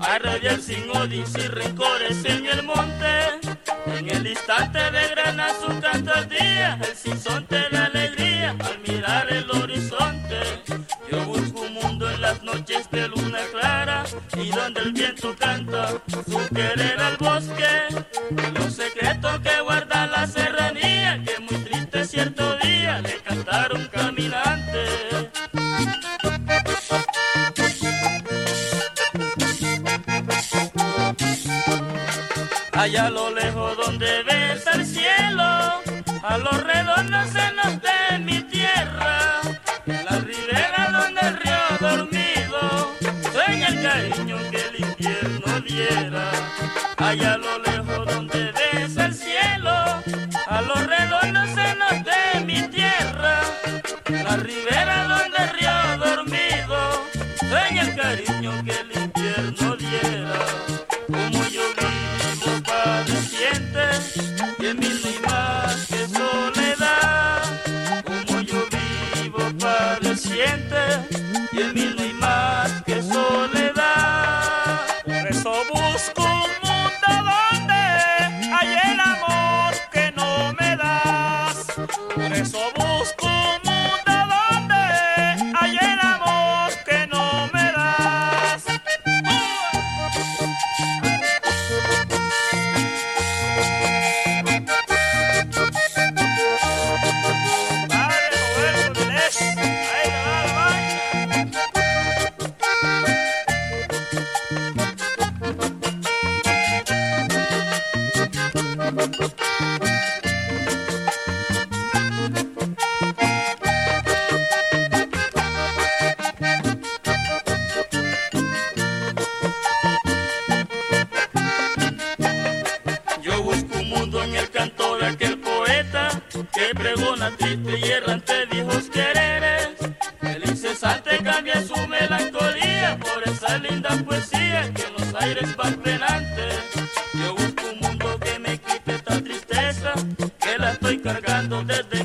A radiar sin odios y rencores en el monte. En el instante de gran azúcar al día, el sinsonte de alegría al mirar el horizonte. Yo busco un mundo en las noches de luna clara y donde el viento canta su querer al bosque. Los secretos que guarda la serranía, que muy triste cierto día allá lo lejos donde ves el cielo, a los redondos senos de mi tierra, en la ribera donde el río dormido sueña el cariño que el invierno diera, allá lo lejos donde ves el cielo, a los redondos senos de mi tierra, en la ribera donde el río dormido sueña el cariño que el invierno y en de aquel poeta que pregona triste y errante viejos quereres. El incesante cambia su melancolía por esa linda poesía que en los aires va penante. Yo busco un mundo que me quite esta tristeza que la estoy cargando desde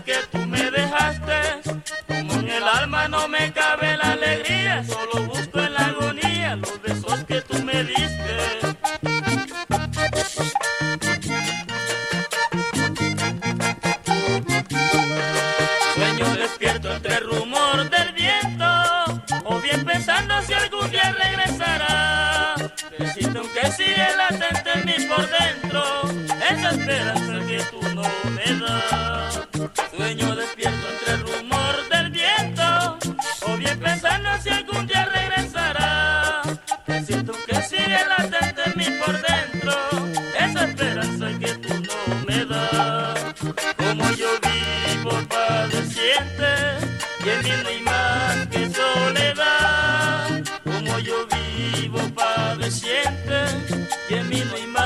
despierto entre rumor del viento, o bien pensando si algún día regresará. Necesito que sigue latente en mí por dentro, esa esperanza que tú no me das. Como yo vivo padeciente y en mí no hay más que soledad. Como yo vivo padeciente y en mí no hay más.